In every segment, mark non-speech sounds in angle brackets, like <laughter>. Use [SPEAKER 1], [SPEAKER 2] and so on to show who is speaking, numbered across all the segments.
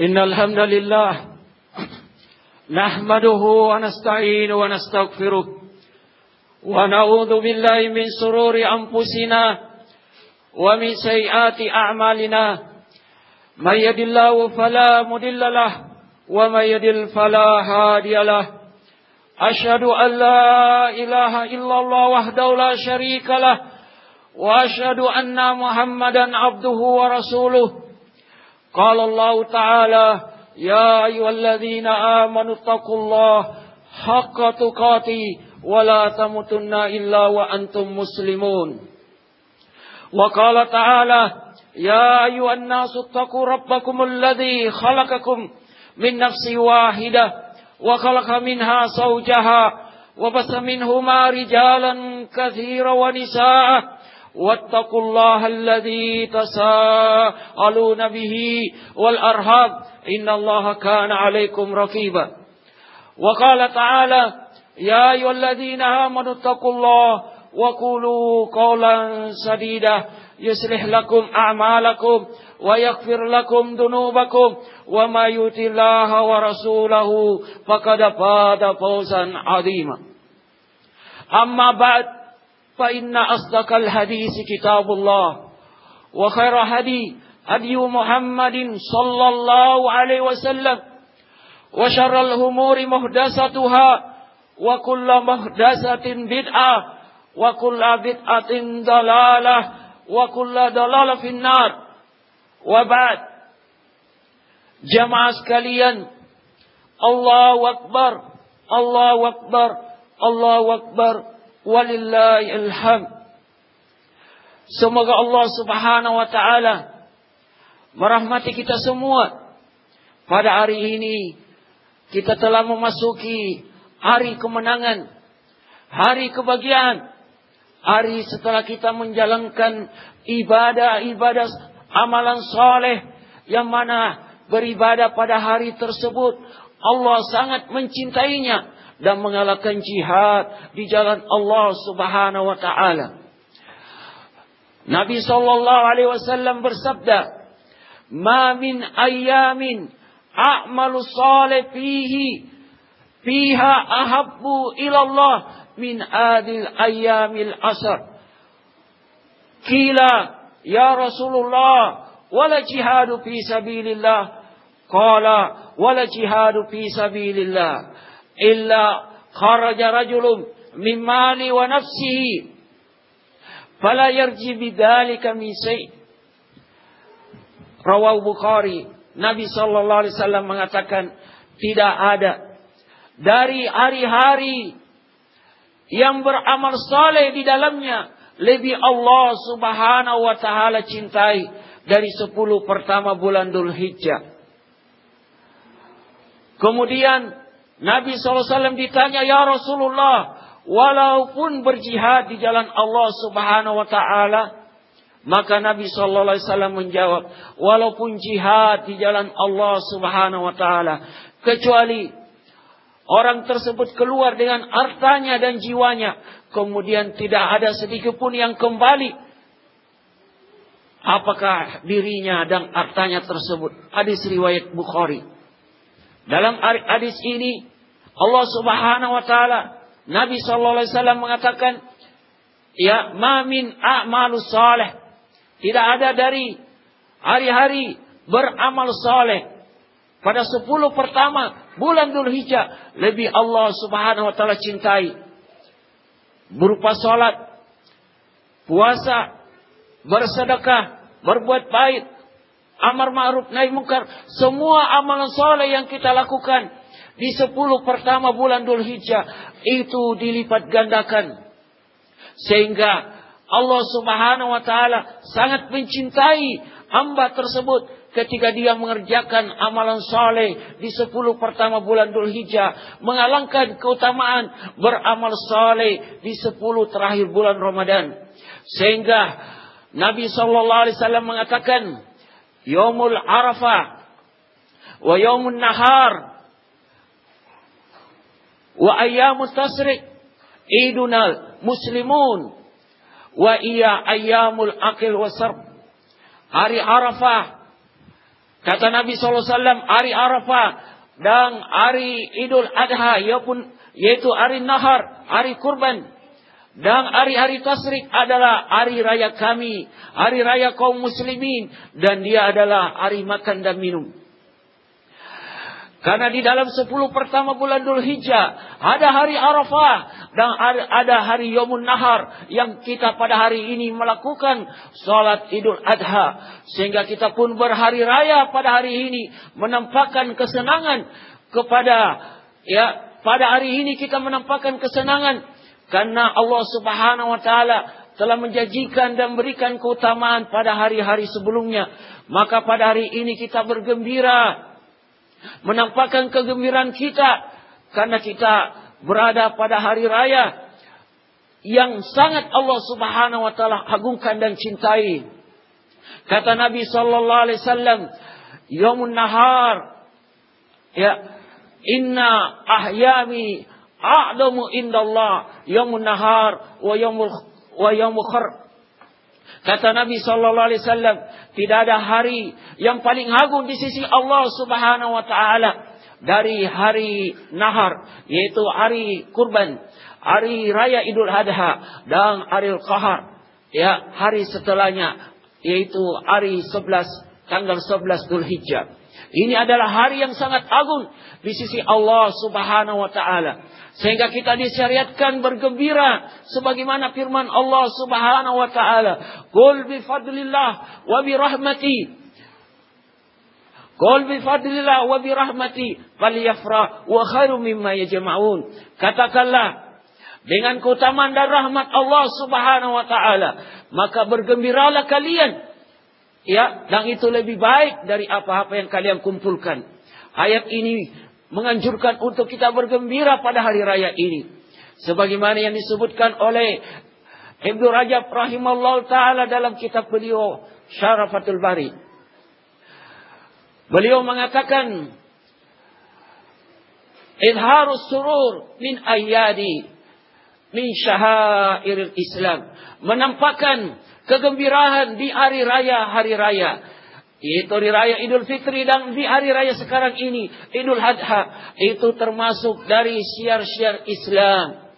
[SPEAKER 1] إن الحمد لله نحمده ونستعين ونستغفره ونعوذ بالله من سرور أنفسنا ومن سيئات أعمالنا من يد الله فلا مضل له ومن يدل فلا هادي له أشهد أن لا إله إلا الله وحده لا شريك له وأشهد أن محمدا عبده ورسوله قال الله تعالى يا أيها الذين آمنوا اتقوا الله حق تقاته ولا تموتن إلا وأنتم مسلمون. وقال تعالى يا أيها الناس اتقوا ربكم الذي خلقكم من نفس واحدة وخلق منها زوجها وبث منهما رجالا كثيرا ونساء واتقوا الله الذي تساءلون به والأرهاب إن الله كان عليكم رقيبا. وقال تعالى يا أيها الذين آمنوا اتقوا الله وقولوا قولا سديدا. يصلح لكم أعمالكم ويغفر لكم ذنوبكم. وما يؤتي الله ورسوله فقد فاد فوزا عظيما. أما بعد فإن أصدق الحديث كتاب الله وخير هدي هدي محمد صلى الله عليه وسلم وشر الأمور محدثتها وكل محدثة بدعة وكل بدعة ضلالة وكل ضلالة في النار. وبعد جماعة sekalian الله أكبر الله أكبر الله أكبر Walillahilham. Semoga Allah subhanahu wa ta'ala merahmati kita semua. Pada hari ini kita telah memasuki hari kemenangan. Hari kebahagiaan. Hari setelah kita menjalankan ibadah-ibadah amalan soleh. Yang mana beribadah pada hari tersebut. Allah sangat mencintainya dan mengalahkan jihad di jalan Allah Subhanahu wa taala. Nabi sallallahu alaihi wasallam bersabda, "Ma min ayamin a'malu salih fihi fiha ahabbu ila Allah min adil ayamil asar." Kila, "Ya Rasulullah, wala jihadu fi sabilillah." Qala, "Wala jihadu fi sabilillah." Illa kharaja rajulun min mali wa nafsihi fala yarji bidzalika min syai' Rawahu Bukhari Nabi sallallahu alaihi wasallam mengatakan tidak ada dari hari-hari yang beramal saleh di dalamnya lebih Allah Subhanahu wa taala cintai dari sepuluh pertama bulan Dhul Hijjah. Kemudian Nabi SAW ditanya, Ya Rasulullah, walaupun berjihad di jalan Allah Subhanahu wa taala, maka Nabi wasallam menjawab, walaupun jihad di jalan Allah Subhanahu wa taala, kecuali orang tersebut keluar dengan hartanya dan jiwanya, kemudian tidak ada sedikit pun yang kembali. Apakah dirinya dan hartanya tersebut? Hadis riwayat Bukhari. Dalam hadis ini Allah Subhanahu wa taala Nabi sallallahu alaihi wasallam mengatakan ya ma min a'malus tidak ada dari hari-hari beramal saleh. Pada sepuluh pertama bulan Dzulhijjah lebih Allah Subhanahu wa taala cintai. Berupa salat puasa bersedekah berbuat baik amar ma'ruf nahi munkar semua amalan soleh yang kita lakukan di sepuluh pertama bulan Dhul Hijjah itu dilipat gandakan. Sehingga Allah subhanahu wa ta'ala sangat mencintai hamba tersebut ketika dia mengerjakan amalan saleh di sepuluh pertama bulan Dhul Hijjah, mengalangkan keutamaan beramal saleh di sepuluh terakhir bulan Ramadan. Sehingga Nabi sallallahu alaihi wasallam mengatakan, "Yaumul Arafah wa yaumun nahar wa ayyamu tasrik idunal muslimun wa iya ayyamul akil wasar hari Arafah Kata Nabi SAW, hari Arafah dan hari Idul Adha, yaitu hari Nahar, hari Kurban. Dan hari-hari tasrik adalah hari raya kami, hari raya kaum muslimin. Dan dia adalah hari makan dan minum. Karena di dalam sepuluh pertama bulan Dhul Hijjah ada hari Arafah dan ada hari Yomun Nahar yang kita pada hari ini melakukan sholat Idul Adha sehingga kita pun berhari raya pada hari ini menampakkan kesenangan kepada ya pada hari ini kita menampakkan kesenangan karena Allah Subhanahu wa taala telah menjanjikan dan berikan keutamaan pada hari-hari sebelumnya. Maka pada hari ini kita bergembira menampakkan kegembiraan kita. Karena kita berada pada hari raya yang sangat Allah Subhanahu wa taala agungkan dan cintai. Kata Nabi sallallahu alaihi wasallam, "Yaumun nahar. Ya inna ahyami a'damu indallah yaumun nahar wa yaumul wa yaumul Kata Nabi sallallahu alaihi wasallam, tidak ada hari yang paling agung di sisi Allah Subhanahu wa taala dari hari nahar, yaitu hari kurban, hari raya Idul Adha dan hari Qahar. Ya, hari setelahnya yaitu hari 11 tanggal 11 Dzulhijjah. Ini adalah hari yang sangat agung di sisi Allah Subhanahu wa taala. Sehingga kita disyariatkan bergembira sebagaimana firman Allah Subhanahu wa taala, "Qul bi fadlillah wa bi rahmati" Qul bi fadlillah wa bi rahmati falyafrah wa khairu mimma yajma'un. Katakanlah dengan keutamaan dan rahmat Allah Subhanahu wa taala, maka bergembiralah kalian. Ya, dan itu lebih baik dari apa-apa yang kalian kumpulkan. Ayat ini menganjurkan untuk kita bergembira pada hari raya ini. Sebagaimana yang disebutkan oleh Ibnu Rajab rahimahullah taala dalam kitab beliau Syarafatul Bari. Beliau mengatakan Idharus surur min ayyadi min syahairil Islam. Menampakkan kegembiraan di hari raya hari raya itu di raya Idul Fitri dan di hari raya sekarang ini Idul Adha itu termasuk dari syiar-syiar Islam.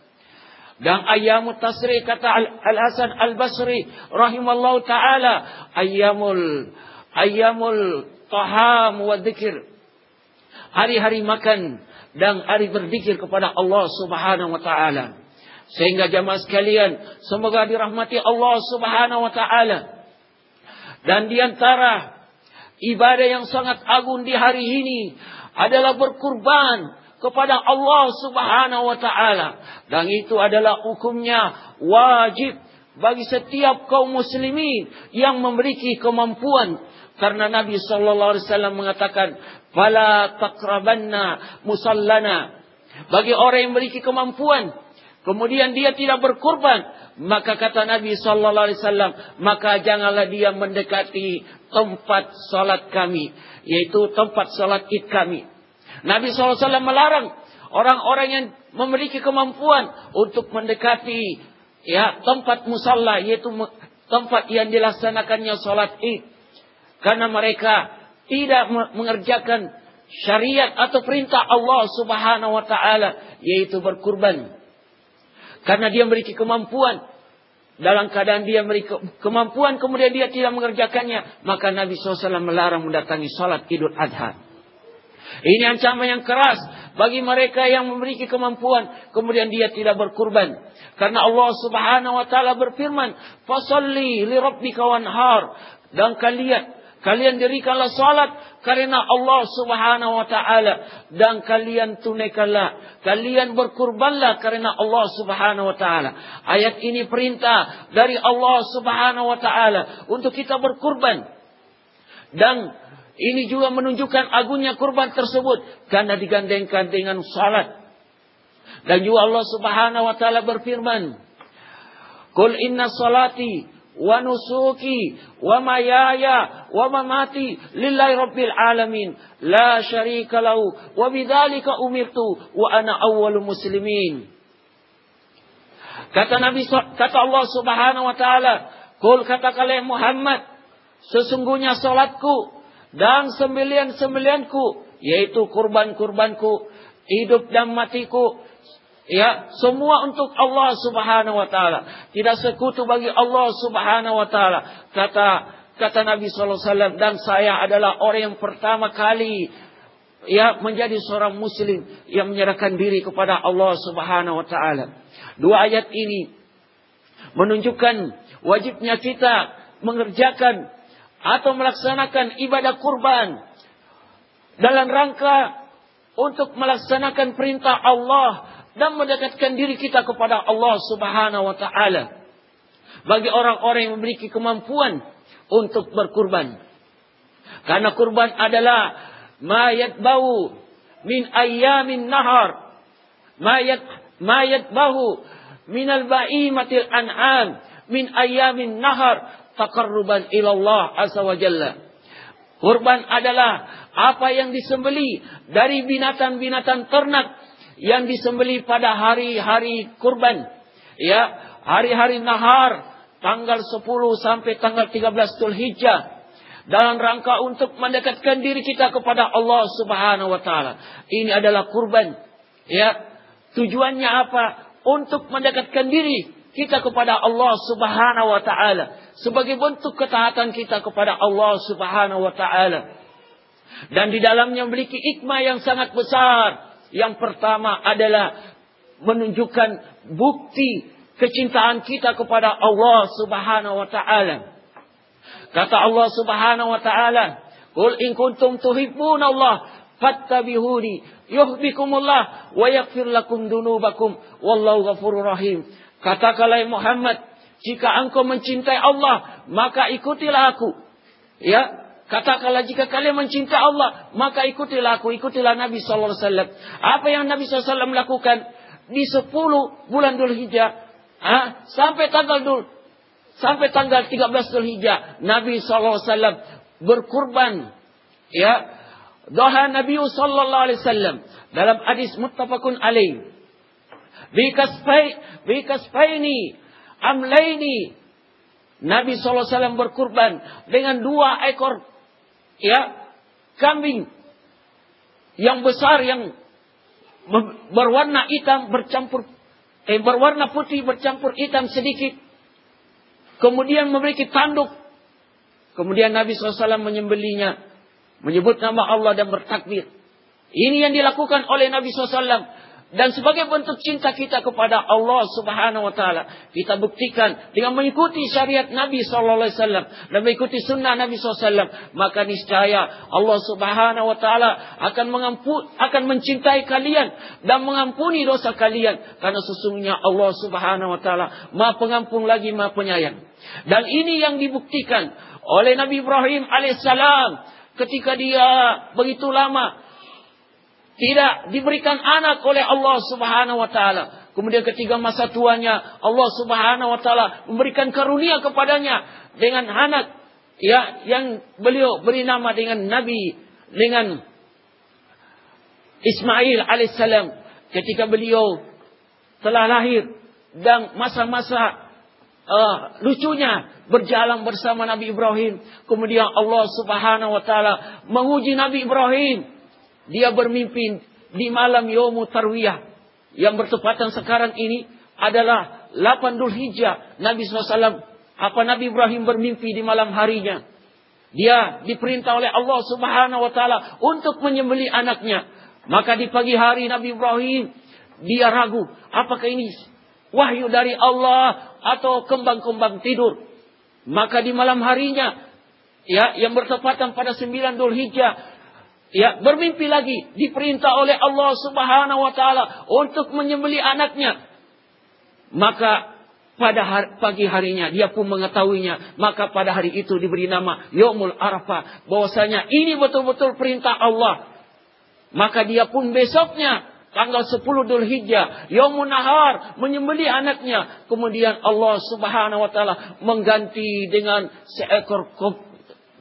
[SPEAKER 1] Dan ayamul tasri kata Al-Hasan Al-Basri rahimallahu taala ayamul ayamul taham wa dzikir. Hari-hari makan dan hari berzikir kepada Allah Subhanahu wa taala. Sehingga jamaah sekalian semoga dirahmati Allah Subhanahu wa taala. Dan di antara Ibadah yang sangat agung di hari ini adalah berkurban kepada Allah Subhanahu wa taala. Dan itu adalah hukumnya wajib bagi setiap kaum muslimin yang memiliki kemampuan. Karena Nabi sallallahu alaihi wasallam mengatakan fala taqrabanna musallana. Bagi orang yang memiliki kemampuan kemudian dia tidak berkurban maka kata Nabi sallallahu alaihi wasallam maka janganlah dia mendekati tempat salat kami yaitu tempat salat id kami. Nabi sallallahu alaihi wasallam melarang orang-orang yang memiliki kemampuan untuk mendekati ya tempat musalla yaitu tempat yang dilaksanakannya salat id. Karena mereka tidak mengerjakan syariat atau perintah Allah Subhanahu wa taala yaitu berkurban karena dia memiliki kemampuan. Dalam keadaan dia memiliki kemampuan kemudian dia tidak mengerjakannya. Maka Nabi SAW melarang mendatangi salat idul adha. Ini ancaman yang keras bagi mereka yang memiliki kemampuan. Kemudian dia tidak berkurban. Karena Allah subhanahu wa ta'ala berfirman. Fasalli li rabbika wanhar. Dan kalian Kalian dirikanlah salat karena Allah Subhanahu wa taala dan kalian tunaikanlah, kalian berkurbanlah karena Allah Subhanahu wa taala. Ayat ini perintah dari Allah Subhanahu wa taala untuk kita berkurban. Dan ini juga menunjukkan agungnya kurban tersebut karena digandengkan dengan salat. Dan juga Allah Subhanahu wa taala berfirman, "Qul inna salati wa nusuki wa mayaya wa mamati lillahi rabbil alamin. La syarika lahu wa bidzalika umirtu wa ana awwalu muslimin. Kata nabi kata Allah Subhanahu wa taala kul katakanlah Muhammad sesungguhnya salatku dan sembelian-sembelianku yaitu kurban-kurbanku, hidup dan matiku, ya semua untuk Allah Subhanahu wa taala. Tidak sekutu bagi Allah Subhanahu wa taala. Kata kata Nabi sallallahu alaihi wasallam dan saya adalah orang yang pertama kali ya menjadi seorang muslim yang menyerahkan diri kepada Allah Subhanahu wa taala. Dua ayat ini menunjukkan wajibnya kita mengerjakan atau melaksanakan ibadah kurban dalam rangka untuk melaksanakan perintah Allah dan mendekatkan diri kita kepada Allah Subhanahu wa taala. Bagi orang-orang yang memiliki kemampuan untuk berkurban. Karena kurban adalah mayat bau min ayamin nahar. Mayat mayat bau min al-ba'imatil an'am min ayamin nahar taqarruban ilallah azza wa jalla. Kurban adalah apa yang disembeli dari binatang-binatang ternak yang disembeli pada hari-hari kurban. Ya, hari-hari nahar tanggal 10 sampai tanggal 13 Zulhijjah dalam rangka untuk mendekatkan diri kita kepada Allah Subhanahu wa taala. Ini adalah kurban. Ya. Tujuannya apa? Untuk mendekatkan diri kita kepada Allah Subhanahu wa taala sebagai bentuk ketaatan kita kepada Allah Subhanahu wa taala. Dan di dalamnya memiliki hikmah yang sangat besar. Yang pertama adalah menunjukkan bukti kecintaan kita kepada Allah Subhanahu wa taala. Kata Allah Subhanahu wa taala, "Qul in kuntum tuhibbunallah fattabi'uni yuhibbukumullah wa yaghfir lakum dunubakum wallahu ghafurur rahim." Katakanlah Muhammad, jika engkau mencintai Allah, maka ikutilah aku. Ya, Katakanlah jika kalian mencintai Allah, maka ikutilah aku, ikutilah Nabi sallallahu alaihi wasallam. Apa yang Nabi sallallahu alaihi wasallam lakukan di 10 bulan Dzulhijjah, ah, sampai tanggal Dzul sampai tanggal 13 Dzulhijjah, Nabi sallallahu alaihi wasallam berkurban. Ya. Doha Nabi sallallahu alaihi wasallam dalam hadis muttafaqun alaih bikasfai bikasfaini amlaini Nabi SAW berkurban dengan dua ekor ya kambing yang besar yang berwarna hitam bercampur eh berwarna putih bercampur hitam sedikit kemudian memiliki tanduk. Kemudian Nabi SAW menyembelinya menyebut nama Allah dan bertakbir. Ini yang dilakukan oleh Nabi SAW dan sebagai bentuk cinta kita kepada Allah Subhanahu wa taala, kita buktikan dengan mengikuti syariat Nabi sallallahu alaihi wasallam dan mengikuti sunnah Nabi SAW, maka niscaya Allah Subhanahu wa taala akan mengampun akan mencintai kalian dan mengampuni dosa kalian karena sesungguhnya Allah Subhanahu wa taala Maha Pengampun lagi Maha Penyayang. Dan ini yang dibuktikan oleh Nabi Ibrahim alaihissalam ketika dia begitu lama tidak diberikan anak oleh Allah Subhanahu wa taala. Kemudian ketika masa tuanya Allah Subhanahu wa taala memberikan karunia kepadanya dengan anak ya yang beliau beri nama dengan Nabi dengan Ismail alaihissalam. Ketika beliau telah lahir dan masa-masa uh, lucunya berjalan bersama Nabi Ibrahim. Kemudian Allah Subhanahu wa taala menguji Nabi Ibrahim dia bermimpi di malam Yomu Tarwiyah yang bertepatan sekarang ini adalah 8 Dhul Hijjah. Nabi SAW, apa Nabi Ibrahim bermimpi di malam harinya. Dia diperintah oleh Allah Subhanahu wa taala untuk menyembeli anaknya. Maka di pagi hari Nabi Ibrahim dia ragu, apakah ini wahyu dari Allah atau kembang-kembang tidur. Maka di malam harinya ya yang bertepatan pada 9 Dhul Hijjah ya bermimpi lagi. Diperintah oleh Allah Subhanahu wa taala untuk menyembeli anaknya. Maka pada hari, pagi harinya dia pun mengetahuinya. Maka pada hari itu diberi nama Yaumul Arafah. Bahwasanya ini betul-betul perintah Allah. Maka dia pun besoknya tanggal 10 Dhul Hijjah Yaumun Nahar menyembeli anaknya. Kemudian Allah Subhanahu wa taala mengganti dengan seekor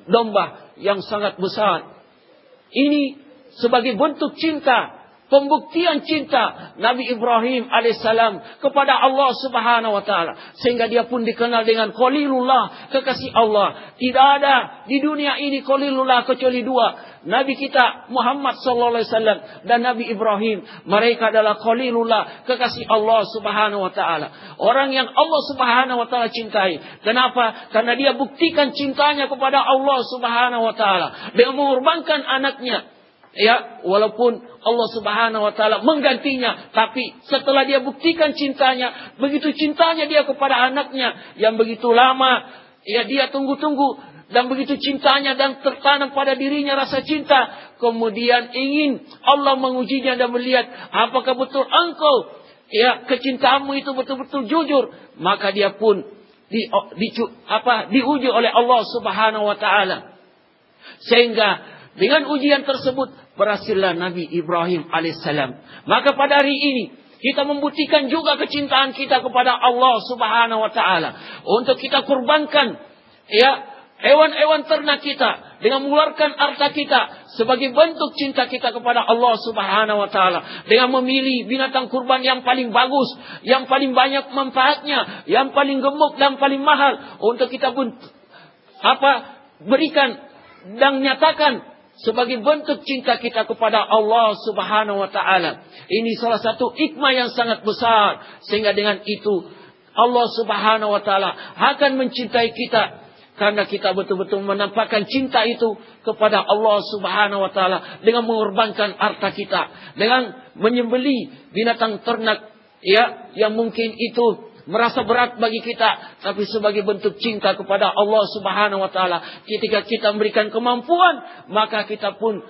[SPEAKER 1] domba yang sangat besar ini sebagai bentuk cinta pembuktian cinta Nabi Ibrahim alaihissalam kepada Allah Subhanahu wa taala sehingga dia pun dikenal dengan Khalilullah kekasih Allah. Tidak ada di dunia ini Khalilullah kecuali dua Nabi kita Muhammad sallallahu alaihi wasallam dan Nabi Ibrahim. Mereka adalah Khalilullah kekasih Allah Subhanahu wa taala. Orang yang Allah Subhanahu wa taala cintai. Kenapa? Karena dia buktikan cintanya kepada Allah Subhanahu wa taala. Dengan mengorbankan anaknya ya walaupun Allah Subhanahu wa taala menggantinya tapi setelah dia buktikan cintanya begitu cintanya dia kepada anaknya yang begitu lama ya dia tunggu-tunggu dan begitu cintanya dan tertanam pada dirinya rasa cinta kemudian ingin Allah mengujinya dan melihat apakah betul engkau ya kecintaanmu itu betul-betul jujur maka dia pun di, di apa diuji oleh Allah Subhanahu wa taala. Sehingga dengan ujian tersebut berhasillah Nabi Ibrahim alaihissalam. Maka pada hari ini kita membuktikan juga kecintaan kita kepada Allah Subhanahu wa taala. Untuk kita kurbankan ya hewan-hewan ternak kita dengan mengeluarkan harta kita sebagai bentuk cinta kita kepada Allah Subhanahu wa taala. Dengan memilih binatang kurban yang paling bagus, yang paling banyak manfaatnya, yang paling gemuk dan paling mahal. Untuk kita pun apa berikan dan nyatakan sebagai bentuk cinta kita kepada Allah Subhanahu wa taala. Ini salah satu hikmah yang sangat besar. Sehingga dengan itu Allah Subhanahu wa taala akan mencintai kita. Karena kita betul-betul menampakkan cinta itu kepada Allah Subhanahu wa taala dengan mengorbankan harta kita, dengan menyembeli binatang ternak ya yang mungkin itu merasa berat bagi kita, tapi sebagai bentuk cinta kepada Allah Subhanahu wa taala, ketika kita memberikan kemampuan, maka kita pun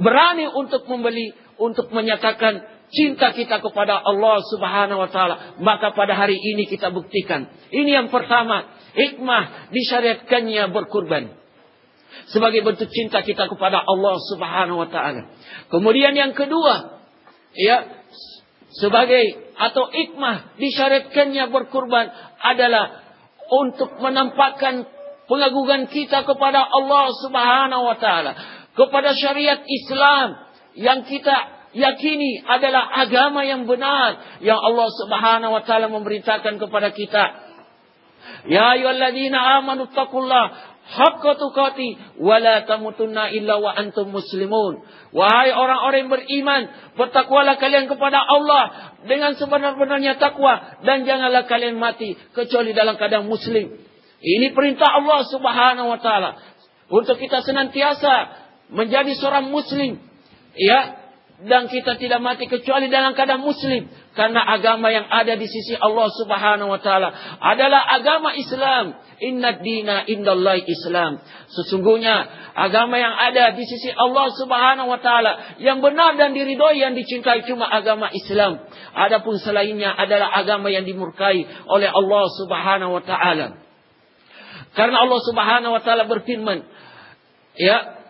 [SPEAKER 1] berani untuk membeli untuk menyatakan cinta kita kepada Allah Subhanahu wa taala. Maka pada hari ini kita buktikan. Ini yang pertama, hikmah disyariatkannya berkurban. Sebagai bentuk cinta kita kepada Allah Subhanahu wa taala. Kemudian yang kedua, ya sebagai atau ikmah disyariatkannya berkurban adalah untuk menampakkan pengagungan kita kepada Allah Subhanahu wa taala, kepada syariat Islam yang kita yakini adalah agama yang benar yang Allah Subhanahu wa taala memerintahkan kepada kita. Ya ayyuhalladzina amanu taqullaha haqqa tuqati wa la tamutunna illa wa antum muslimun. Wahai orang-orang beriman, bertakwalah kalian kepada Allah dengan sebenar-benarnya takwa dan janganlah kalian mati kecuali dalam keadaan muslim. Ini perintah Allah Subhanahu wa taala untuk kita senantiasa menjadi seorang muslim. Ya, dan kita tidak mati kecuali dalam keadaan muslim. Karena agama yang ada di sisi Allah Subhanahu wa taala adalah agama Islam. Inna dina indallahi Islam. Sesungguhnya agama yang ada di sisi Allah Subhanahu wa taala yang benar dan diridhoi yang dicintai cuma agama Islam. Adapun selainnya adalah agama yang dimurkai oleh Allah Subhanahu wa taala. Karena Allah Subhanahu wa taala berfirman ya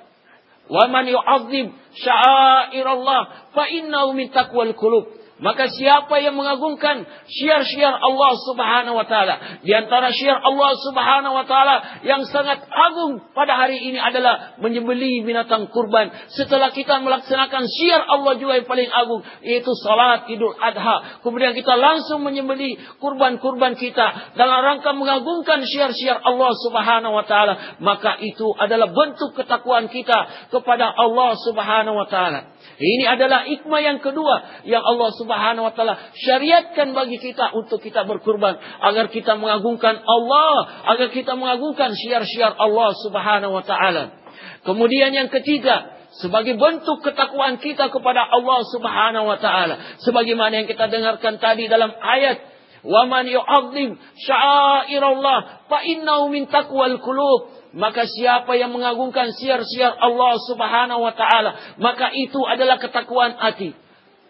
[SPEAKER 1] Wa man yu'azzim sya'airallah fa innahu min taqwal qulub. Maka siapa yang mengagungkan syiar-syiar Allah Subhanahu wa taala, di antara syiar Allah Subhanahu wa taala yang sangat agung pada hari ini adalah menyembelih binatang kurban. Setelah kita melaksanakan syiar Allah juga yang paling agung, yaitu salat Idul Adha. Kemudian kita langsung menyembelih kurban-kurban kita dalam rangka mengagungkan syiar-syiar Allah Subhanahu wa taala, maka itu adalah bentuk ketakwaan kita kepada Allah Subhanahu wa taala. Ini adalah hikmah yang kedua yang Allah Subhanahu wa taala syariatkan bagi kita untuk kita berkurban agar kita mengagungkan Allah, agar kita mengagungkan syiar-syiar Allah Subhanahu wa taala. Kemudian yang ketiga, sebagai bentuk ketakwaan kita kepada Allah Subhanahu wa taala, sebagaimana yang kita dengarkan tadi dalam ayat Wa man yu'azzim sya'airallah fa innahu min taqwal qulub maka siapa yang mengagungkan siar-siar Allah Subhanahu wa taala, maka itu adalah ketakwaan hati.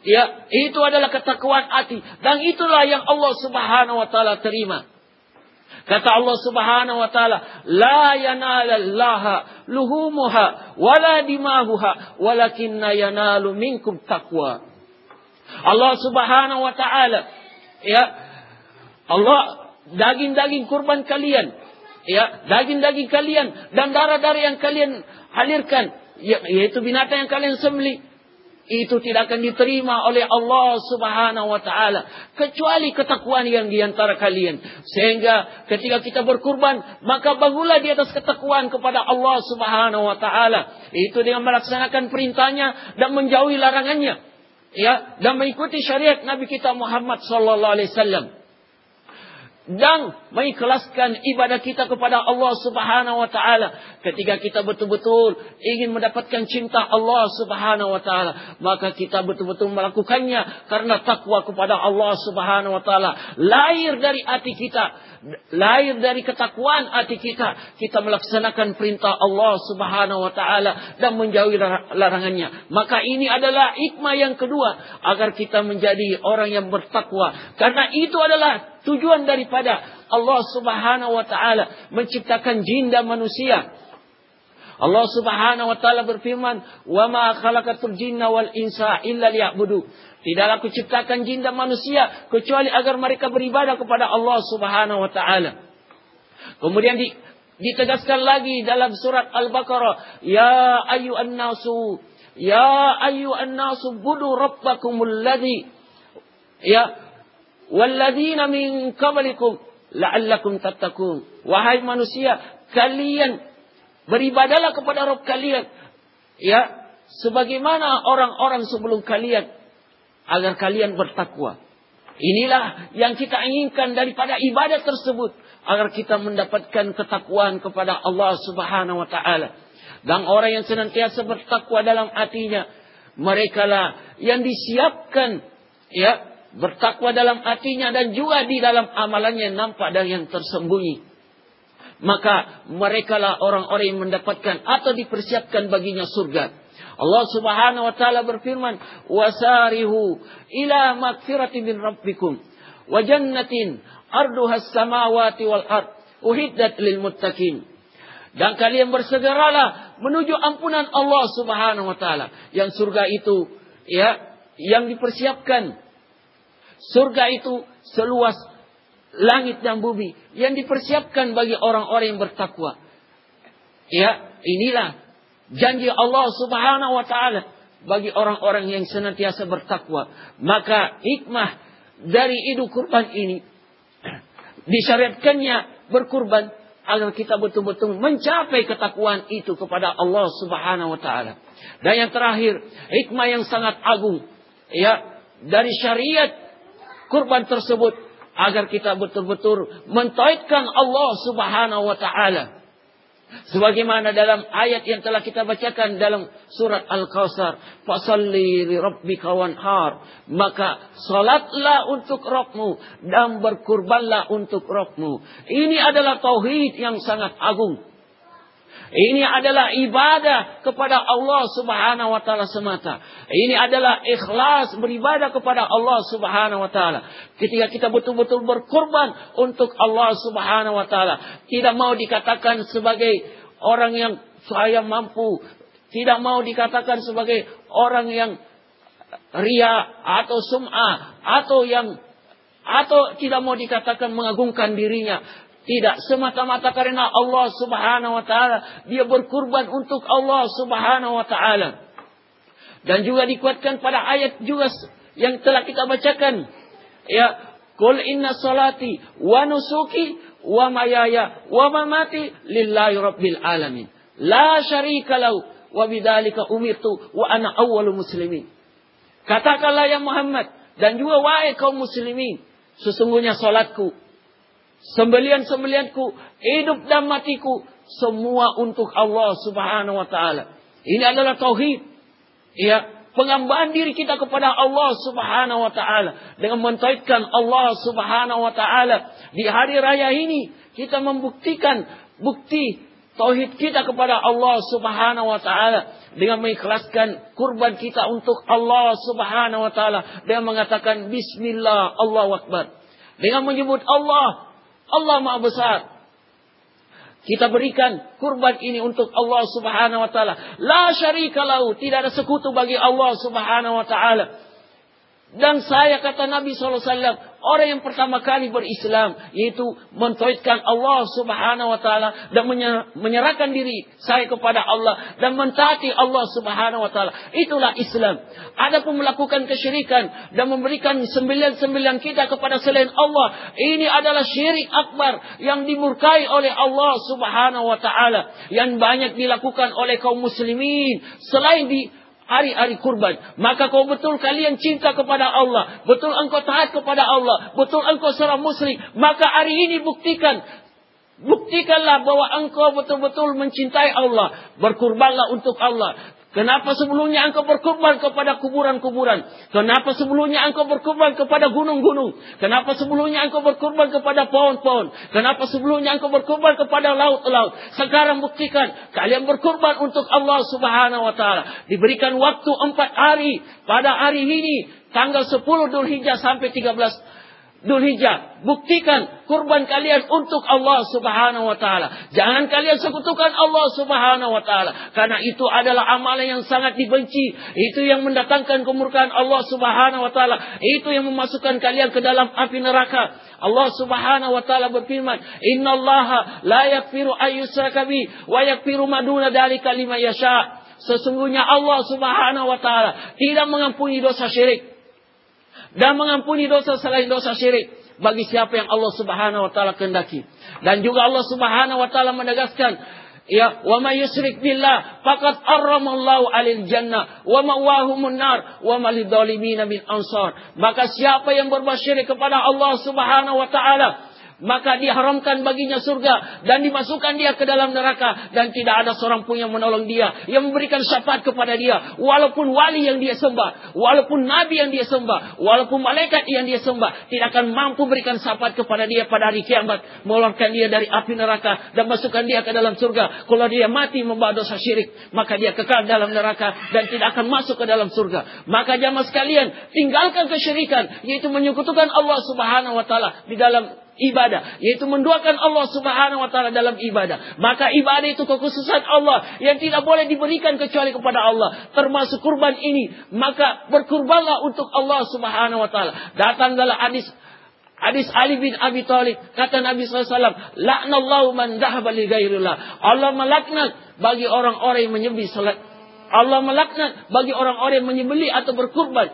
[SPEAKER 1] Ya, itu adalah ketakwaan hati dan itulah yang Allah Subhanahu wa taala terima. Kata Allah Subhanahu wa taala, "La yanalallaha luhumuha wala dimahuha, walakinna yanalu minkum taqwa." Allah Subhanahu wa taala ya Allah daging-daging kurban kalian ya daging-daging kalian dan darah-darah yang kalian halirkan ya, yaitu binatang yang kalian sembelih itu tidak akan diterima oleh Allah Subhanahu wa taala kecuali ketakwaan yang di antara kalian. Sehingga ketika kita berkurban, maka bangunlah di atas ketakwaan kepada Allah Subhanahu wa taala. Itu dengan melaksanakan perintahnya dan menjauhi larangannya. Ya, dan mengikuti syariat Nabi kita Muhammad sallallahu alaihi wasallam dan mengikhlaskan ibadah kita kepada Allah Subhanahu wa taala. Ketika kita betul-betul ingin mendapatkan cinta Allah Subhanahu wa taala maka kita betul-betul melakukannya karena takwa kepada Allah Subhanahu wa taala. Lahir dari hati kita lahir dari ketakwaan hati kita kita melaksanakan perintah Allah Subhanahu wa taala dan menjauhi larangannya maka ini adalah hikmah yang kedua agar kita menjadi orang yang bertakwa karena itu adalah Tujuan daripada Allah Subhanahu wa taala menciptakan jin dan manusia. Allah Subhanahu wa taala berfirman, "Wa ma khalaqatul jinna wal insa illa liya'budu." Tidaklah aku ciptakan jin dan manusia kecuali agar mereka beribadah kepada Allah Subhanahu wa taala. Kemudian di, ditegaskan lagi dalam surat Al-Baqarah, "Ya ayyuhan nasu, ya ayyuhan nasu budu rabbakumul ladzi" Ya Walladzina min qablikum la'allakum tattaqun. Wahai manusia, kalian beribadalah kepada Rabb kalian. Ya, sebagaimana orang-orang sebelum kalian agar kalian bertakwa. Inilah yang kita inginkan daripada ibadah tersebut agar kita mendapatkan ketakwaan kepada Allah Subhanahu wa taala. Dan orang yang senantiasa bertakwa dalam hatinya, mereka lah yang disiapkan ya bertakwa dalam hatinya dan juga di dalam amalannya nampak dan yang tersembunyi. Maka mereka lah orang-orang yang mendapatkan atau dipersiapkan baginya surga. Allah Subhanahu wa taala berfirman, "Wasarihu ila magfiratin min rabbikum wa jannatin arduha as-samawati wal ard uhiddat lil muttaqin." Dan kalian bersegeralah menuju ampunan Allah Subhanahu wa taala yang surga itu ya yang dipersiapkan Surga itu seluas langit dan bumi yang dipersiapkan bagi orang-orang yang bertakwa. Ya, inilah janji Allah Subhanahu wa taala bagi orang-orang yang senantiasa bertakwa. Maka hikmah dari idul kurban ini <clears throat> disyariatkannya berkurban agar kita betul-betul mencapai ketakwaan itu kepada Allah Subhanahu wa taala. Dan yang terakhir, hikmah yang sangat agung ya dari syariat kurban tersebut agar kita betul-betul mentaatkan Allah Subhanahu wa taala. Sebagaimana dalam ayat yang telah kita bacakan dalam surat Al-Kautsar, "Fasalli li rabbika wanhar." Maka salatlah untuk Rabbmu dan berkurbanlah untuk Rabbmu. Ini adalah tauhid yang sangat agung. Ini adalah ibadah kepada Allah Subhanahu wa taala semata. Ini adalah ikhlas beribadah kepada Allah Subhanahu wa taala. Ketika kita betul-betul berkorban untuk Allah Subhanahu wa taala, tidak mau dikatakan sebagai orang yang saya mampu, tidak mau dikatakan sebagai orang yang ria atau sum'ah atau yang atau tidak mau dikatakan mengagungkan dirinya tidak semata-mata karena Allah Subhanahu wa taala, dia berkurban untuk Allah Subhanahu wa taala. Dan juga dikuatkan pada ayat juga yang telah kita bacakan. Ya, Qul inna salati wa nusuki wa mayaya wa mamati lillahi rabbil alamin. La syarika lahu wa bidzalika umirtu wa ana awwalul muslimin. Katakanlah ya Muhammad dan juga wahai kaum muslimin, sesungguhnya salatku, Sembelian-sembelianku, hidup dan matiku, semua untuk Allah subhanahu wa ta'ala. Ini adalah tauhid. Ya, pengambahan diri kita kepada Allah subhanahu wa ta'ala. Dengan mentauhidkan Allah subhanahu wa ta'ala. Di hari raya ini, kita membuktikan bukti tauhid kita kepada Allah subhanahu wa ta'ala. Dengan mengikhlaskan kurban kita untuk Allah subhanahu wa ta'ala. Dengan mengatakan Bismillah, Allah Akbar. Dengan menyebut Allah Allah Maha Besar. Kita berikan kurban ini untuk Allah Subhanahu wa taala. La syarika lahu, tidak ada sekutu bagi Allah Subhanahu wa taala. Dan saya kata Nabi sallallahu alaihi wasallam, orang yang pertama kali berislam yaitu mentauhidkan Allah Subhanahu wa taala dan menyerahkan diri saya kepada Allah dan mentaati Allah Subhanahu wa taala. Itulah Islam. Adapun melakukan kesyirikan dan memberikan sembilan-sembilan kita kepada selain Allah, ini adalah syirik akbar yang dimurkai oleh Allah Subhanahu wa taala yang banyak dilakukan oleh kaum muslimin selain di hari-hari kurban. Maka kau betul kalian cinta kepada Allah. Betul engkau taat kepada Allah. Betul engkau seorang muslim. Maka hari ini buktikan. Buktikanlah bahwa engkau betul-betul mencintai Allah. Berkurbanlah untuk Allah. Kenapa sebelumnya engkau berkorban kepada kuburan-kuburan? Kenapa sebelumnya engkau berkorban kepada gunung-gunung? Kenapa sebelumnya engkau berkorban kepada pohon-pohon? Kenapa sebelumnya engkau berkorban kepada laut-laut? Sekarang buktikan kalian berkorban untuk Allah Subhanahu wa taala. Diberikan waktu empat hari pada hari ini tanggal 10 Dzulhijjah sampai 13 Dzulhijjah. Buktikan kurban kalian untuk Allah Subhanahu wa taala. Jangan kalian sekutukan Allah Subhanahu wa taala karena itu adalah amalan yang sangat dibenci. Itu yang mendatangkan kemurkaan Allah Subhanahu wa taala. Itu yang memasukkan kalian ke dalam api neraka. Allah Subhanahu wa taala berfirman, "Innallaha la yaghfiru ayyushraka bi wa yaghfiru ma duna dzalika liman yasha." Sesungguhnya Allah Subhanahu wa taala tidak mengampuni dosa syirik dan mengampuni dosa selain dosa syirik bagi siapa yang Allah Subhanahu wa taala kehendaki. Dan juga Allah Subhanahu wa taala menegaskan Ya, wa may yusyrik billah faqad arramallahu alil jannah wa ma'wahumun nar wa ma lidzalimina min ansar. Maka siapa yang berbuat syirik kepada Allah Subhanahu wa taala, maka diharamkan baginya surga dan dimasukkan dia ke dalam neraka. Dan tidak ada seorang pun yang menolong dia yang memberikan syafaat kepada dia. Walaupun wali yang dia sembah walaupun nabi yang dia sembah walaupun malaikat yang dia sembah tidak akan mampu berikan syafaat kepada dia pada hari kiamat. Mengeluarkan dia dari api neraka dan masukkan dia ke dalam surga. Kalau dia mati membawa dosa syirik maka dia kekal dalam neraka dan tidak akan masuk ke dalam surga. Maka jamaah sekalian tinggalkan kesyirikan yaitu menyekutukan Allah Subhanahu wa taala di dalam ibadah, yaitu menduakan Allah Subhanahu wa taala dalam ibadah. Maka ibadah itu kekhususan Allah yang tidak boleh diberikan kecuali kepada Allah, termasuk kurban ini. Maka berkurbanlah untuk Allah Subhanahu wa taala. Datanglah hadis Hadis Ali bin Abi Thalib kata Nabi SAW, laknallahu man dhahaba li. Allah melaknat bagi orang-orang yang menyembelih. Allah melaknat bagi orang-orang yang menyembelih atau berkurban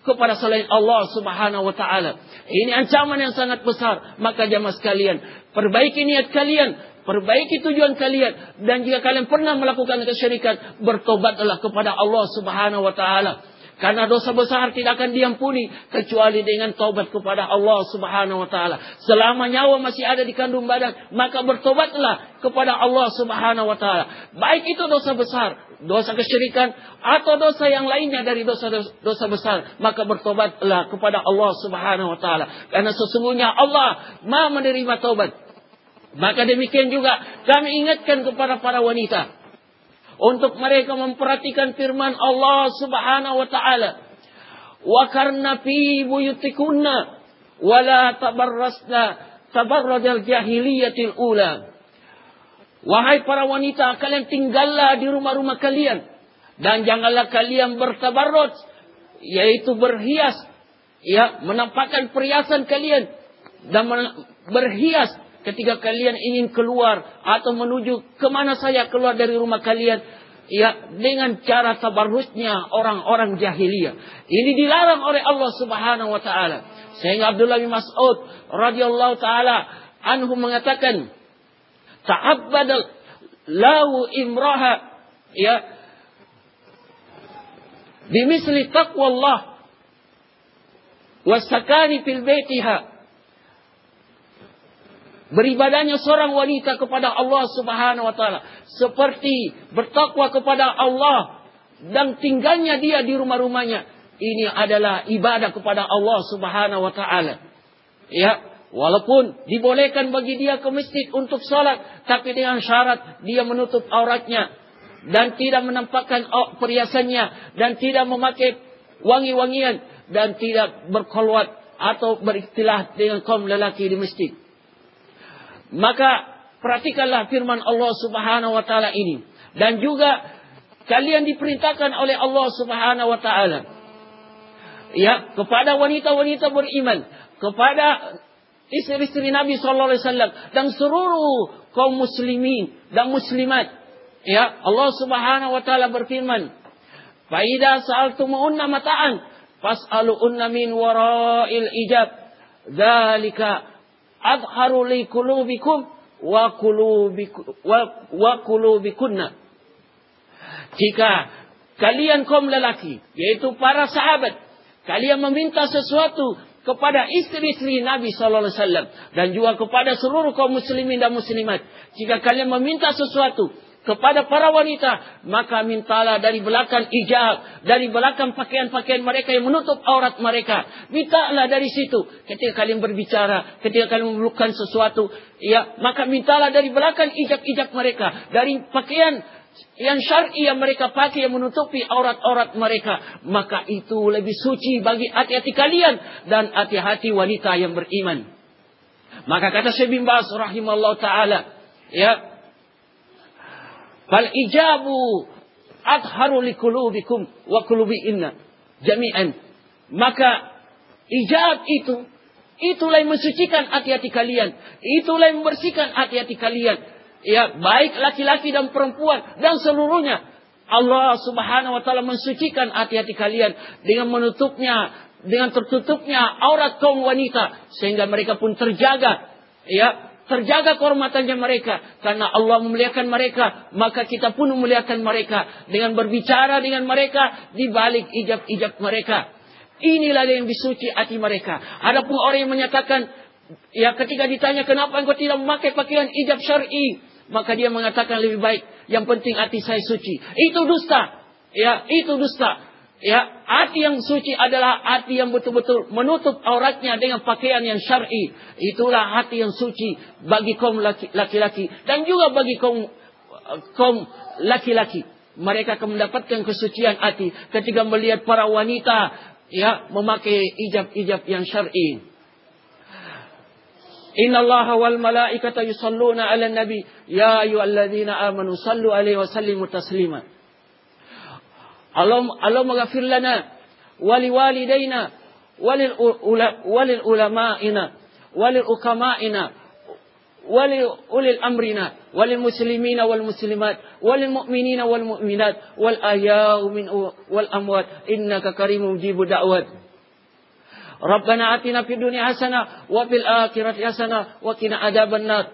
[SPEAKER 1] kepada selain Allah Subhanahu wa taala. Ini ancaman yang sangat besar. Maka jamaah sekalian, perbaiki niat kalian, perbaiki tujuan kalian dan jika kalian pernah melakukan kesyirikan, bertobatlah kepada Allah Subhanahu wa taala. Karena dosa besar tidak akan diampuni kecuali dengan taubat kepada Allah Subhanahu wa taala. Selama nyawa masih ada di kandung badan, maka bertobatlah kepada Allah Subhanahu wa taala. Baik itu dosa besar, dosa kesyirikan atau dosa yang lainnya dari dosa-dosa besar, maka bertobatlah kepada Allah Subhanahu wa taala. Karena sesungguhnya Allah Maha menerima taubat. Maka demikian juga kami ingatkan kepada para wanita untuk mereka memperhatikan firman Allah Subhanahu wa taala. Wa karna fi buyutikunna wa la tabarrasna tabarrajal jahiliyatil ula. Wahai para wanita, kalian tinggallah di rumah-rumah kalian dan janganlah kalian bertabarruj yaitu berhias ya menampakkan perhiasan kalian dan berhias ketika kalian ingin keluar atau menuju ke mana saya keluar dari rumah kalian ya dengan cara tabarrusnya orang-orang jahiliyah. Ini dilarang oleh Allah Subhanahu wa taala. Sehingga Abdullah bin Mas'ud radhiyallahu taala anhu mengatakan ta'abbada lahu imraha ya bimisli taqwallah wasakani fil baitiha Beribadahnya seorang wanita kepada Allah Subhanahu wa taala seperti bertakwa kepada Allah dan tinggalnya dia di rumah-rumahnya. Ini adalah ibadah kepada Allah Subhanahu wa taala. Ya, walaupun dibolehkan bagi dia ke masjid untuk salat, tapi dengan syarat dia menutup auratnya dan tidak menampakkan perhiasannya dan tidak memakai wangi-wangian dan tidak berkhulwat atau beristilah dengan kaum lelaki di masjid. Maka perhatikanlah firman Allah Subhanahu wa taala ini dan juga kalian diperintahkan oleh Allah Subhanahu wa taala ya kepada wanita-wanita beriman kepada istri-istri Nabi sallallahu alaihi wasallam dan seluruh kaum muslimin dan muslimat. Ya, Allah Subhanahu wa taala berfirman, "Fa idza sa'altumuunna mata'an fas'aluunna min wara'il ijab. Dzalika adharu li qulubikum wa qulubikum wa qulubikunna." Jika kalian kaum lelaki, yaitu para sahabat, kalian meminta sesuatu kepada istri-istri Nabi Sallallahu Alaihi Wasallam dan juga kepada seluruh kaum muslimin dan muslimat. Jika kalian meminta sesuatu kepada para wanita, maka mintalah dari belakang ijab, dari belakang pakaian-pakaian mereka yang menutup aurat mereka. Mintalah dari situ. Ketika kalian berbicara, ketika kalian memerlukan sesuatu, ya, maka mintalah dari belakang ijab-ijab mereka, dari pakaian yang syar'i yang mereka pakai yang menutupi aurat-aurat mereka, maka itu lebih suci bagi hati-hati kalian dan hati-hati wanita yang beriman. Maka kata Syekh bin Bas rahimahullah taala, ya. Fal ijabu adharu liqulubikum wa qulubiinna jami'an. Maka ijab itu itulah yang mensucikan hati-hati kalian, itulah yang membersihkan hati-hati kalian. Ya baik laki-laki dan perempuan dan seluruhnya. Allah Subhanahu wa taala mensucikan hati-hati kalian dengan menutupnya dengan tertutupnya aurat kaum wanita sehingga mereka pun terjaga. Ya terjaga kehormatannya mereka karena Allah memuliakan mereka maka kita pun memuliakan mereka dengan berbicara dengan mereka di balik ijab-ijab mereka inilah yang disuci hati mereka adapun orang yang menyatakan ya ketika ditanya kenapa engkau tidak memakai pakaian ijab syar'i maka dia mengatakan lebih baik yang penting hati saya suci. Itu dusta. Ya, itu dusta. Ya, hati yang suci adalah hati yang betul-betul menutup auratnya dengan pakaian yang syar'i. Itulah hati yang suci bagi kaum laki-laki dan juga bagi kaum kaum laki-laki. Mereka akan mendapatkan kesucian hati ketika melihat para wanita ya memakai hijab-hijab yang syar'i. Inna Allah wal malaikata yusalluna 'alan nabi ya ayyuhalladzina amanu sallu alaihi wa sallimu taslima. اللهم اغفر لنا ولوالدينا وللعلمائنا وللحكمائنا ولأولي الأمرنا وللمسلمين والمسلمات وللمؤمنين والمؤمنات والأحياء من والأموات إنك كريم مجيب دعوات ربنا آتنا في الدنيا حسنة وفي الآخرة حسنة وقنا عذاب النار.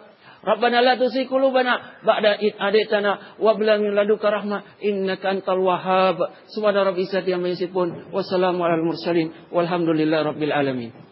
[SPEAKER 1] Rabbana la tusi kulubana ba'da id adaitana wa hab lana min rahmah innaka antal wahhab. Subhana rabbika rabbil izzati amma yasifun wa salamun alal mursalin walhamdulillahi rabbil alamin.